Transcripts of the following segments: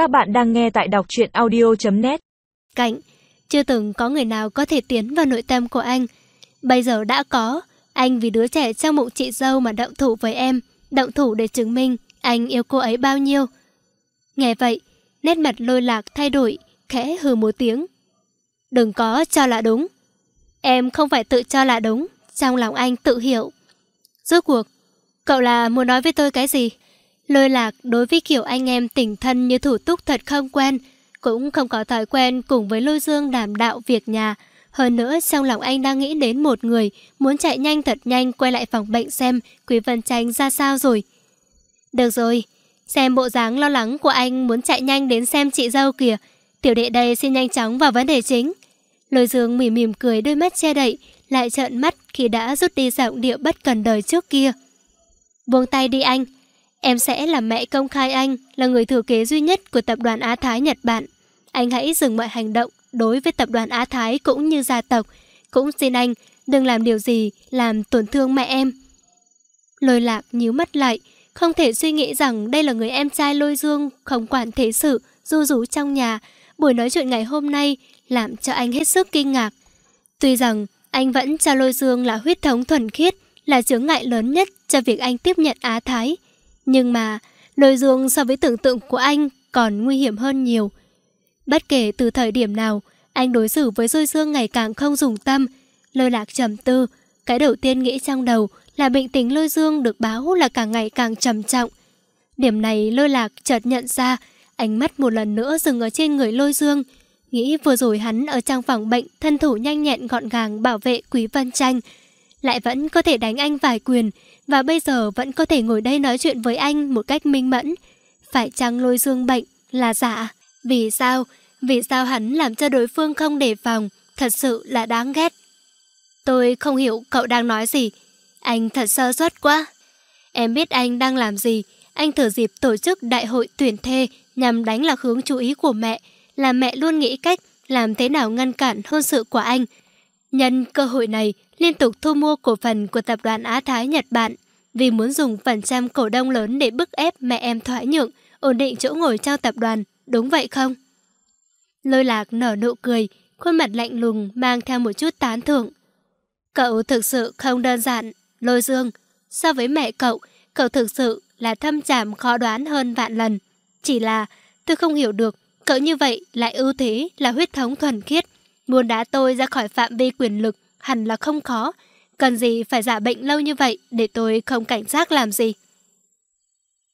Các bạn đang nghe tại đọc truyện audio.net Cạnh, chưa từng có người nào có thể tiến vào nội tâm của anh. Bây giờ đã có, anh vì đứa trẻ trong bụng chị dâu mà động thủ với em, động thủ để chứng minh anh yêu cô ấy bao nhiêu. Nghe vậy, nét mặt lôi lạc thay đổi, khẽ hừ một tiếng. Đừng có cho là đúng. Em không phải tự cho là đúng, trong lòng anh tự hiểu. Rốt cuộc, cậu là muốn nói với tôi cái gì? Lôi lạc đối với kiểu anh em tình thân như thủ túc thật không quen, cũng không có thói quen cùng với lôi dương đảm đạo việc nhà. Hơn nữa trong lòng anh đang nghĩ đến một người, muốn chạy nhanh thật nhanh quay lại phòng bệnh xem Quý Vân Tranh ra sao rồi. Được rồi, xem bộ dáng lo lắng của anh muốn chạy nhanh đến xem chị dâu kìa. Tiểu đệ đây xin nhanh chóng vào vấn đề chính. Lôi dương mỉm mỉm cười đôi mắt che đậy, lại trợn mắt khi đã rút đi giọng điệu bất cần đời trước kia. Buông tay đi anh, em sẽ làm mẹ công khai anh là người thừa kế duy nhất của tập đoàn Á Thái Nhật Bản. Anh hãy dừng mọi hành động đối với tập đoàn Á Thái cũng như gia tộc. Cũng xin anh đừng làm điều gì làm tổn thương mẹ em. Lôi lạc nhíu mắt lại, không thể suy nghĩ rằng đây là người em trai lôi dương không quản thế sự, du rú trong nhà. Buổi nói chuyện ngày hôm nay làm cho anh hết sức kinh ngạc. Tuy rằng anh vẫn cho lôi dương là huyết thống thuần khiết, là chướng ngại lớn nhất cho việc anh tiếp nhận Á Thái. Nhưng mà, lôi dương so với tưởng tượng của anh còn nguy hiểm hơn nhiều. Bất kể từ thời điểm nào, anh đối xử với lôi dương ngày càng không dùng tâm. Lôi lạc trầm tư, cái đầu tiên nghĩ trong đầu là bệnh tình lôi dương được báo là càng ngày càng trầm trọng. Điểm này lôi lạc chợt nhận ra, ánh mắt một lần nữa dừng ở trên người lôi dương. Nghĩ vừa rồi hắn ở trong phòng bệnh thân thủ nhanh nhẹn gọn gàng bảo vệ Quý văn Tranh. Lại vẫn có thể đánh anh vài quyền và bây giờ vẫn có thể ngồi đây nói chuyện với anh một cách minh mẫn. Phải chăng lôi dương bệnh là giả? Vì sao? Vì sao hắn làm cho đối phương không đề phòng? Thật sự là đáng ghét. Tôi không hiểu cậu đang nói gì. Anh thật sơ suất quá. Em biết anh đang làm gì. Anh thử dịp tổ chức đại hội tuyển thê nhằm đánh lạc hướng chú ý của mẹ, là mẹ luôn nghĩ cách làm thế nào ngăn cản hôn sự của anh. Nhân cơ hội này, liên tục thu mua cổ phần của tập đoàn Á Thái Nhật Bản vì muốn dùng phần trăm cổ đông lớn để bức ép mẹ em thoái nhượng, ổn định chỗ ngồi trong tập đoàn, đúng vậy không? Lôi lạc nở nụ cười, khuôn mặt lạnh lùng mang theo một chút tán thưởng. Cậu thực sự không đơn giản, lôi dương. So với mẹ cậu, cậu thực sự là thâm trảm khó đoán hơn vạn lần. Chỉ là tôi không hiểu được Cậu như vậy lại ưu thế là huyết thống thuần khiết. Muốn đá tôi ra khỏi phạm vi quyền lực hẳn là không khó. Cần gì phải giả bệnh lâu như vậy để tôi không cảnh giác làm gì?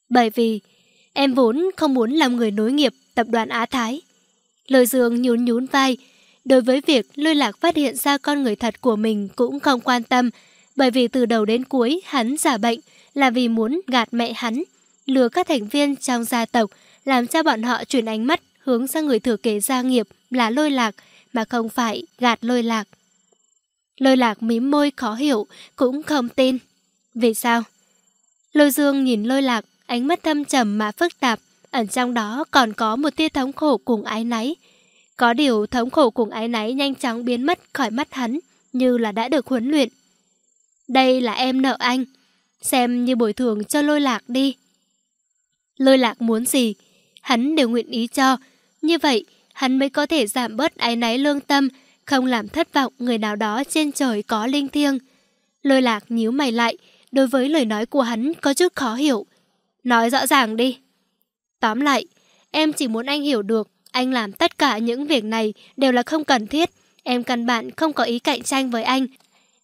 Bởi vì em vốn không muốn làm người nối nghiệp tập đoàn Á Thái. Lôi dương nhún nhún vai. Đối với việc lôi lạc phát hiện ra con người thật của mình cũng không quan tâm. Bởi vì từ đầu đến cuối hắn giả bệnh là vì muốn gạt mẹ hắn, lừa các thành viên trong gia tộc, làm cho bọn họ chuyển ánh mắt hướng sang người thừa kế gia nghiệp là lôi lạc, mà không phải gạt lôi lạc. Lôi lạc mím môi khó hiểu, cũng không tin. Vì sao? Lôi dương nhìn lôi lạc, ánh mắt thâm trầm mà phức tạp, ẩn trong đó còn có một tia thống khổ cùng ái náy. Có điều thống khổ cùng ái náy nhanh chóng biến mất khỏi mắt hắn, như là đã được huấn luyện. Đây là em nợ anh, xem như bồi thường cho lôi lạc đi. Lôi lạc muốn gì, hắn đều nguyện ý cho, như vậy, hắn mới có thể giảm bớt áy náy lương tâm, không làm thất vọng người nào đó trên trời có linh thiêng. Lôi lạc nhíu mày lại, đối với lời nói của hắn có chút khó hiểu. Nói rõ ràng đi. Tóm lại, em chỉ muốn anh hiểu được, anh làm tất cả những việc này đều là không cần thiết. Em căn bản không có ý cạnh tranh với anh.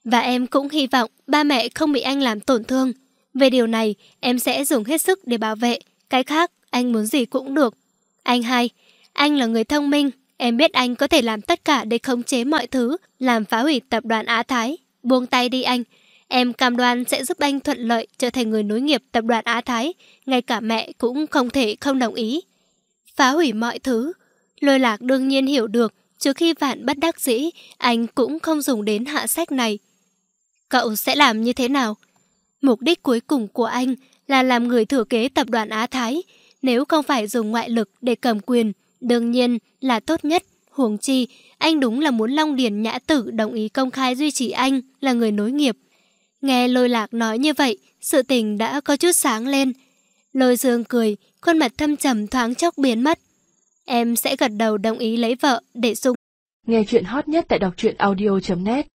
Và em cũng hy vọng ba mẹ không bị anh làm tổn thương. Về điều này, em sẽ dùng hết sức để bảo vệ. Cái khác, anh muốn gì cũng được. Anh hai, anh là người thông minh, em biết anh có thể làm tất cả để khống chế mọi thứ, làm phá hủy tập đoàn Á Thái. Buông tay đi anh. Em cam đoan sẽ giúp anh thuận lợi trở thành người nối nghiệp tập đoàn Á Thái. Ngay cả mẹ cũng không thể không đồng ý. Phá hủy mọi thứ. Lôi lạc đương nhiên hiểu được, trước khi vạn bất đắc dĩ, anh cũng không dùng đến hạ sách này. Cậu sẽ làm như thế nào? Mục đích cuối cùng của anh là làm người thừa kế tập đoàn Á Thái. Nếu không phải dùng ngoại lực để cầm quyền, Đương nhiên là tốt nhất, huống chi, anh đúng là muốn Long Điền Nhã Tử đồng ý công khai duy trì anh là người nối nghiệp. Nghe lôi lạc nói như vậy, sự tình đã có chút sáng lên. Lôi dương cười, khuôn mặt thâm trầm thoáng chốc biến mất. em sẽ gật đầu đồng ý lấy vợ để dùng. Nghe chuyện hot nhất tại đọc truyện audio.net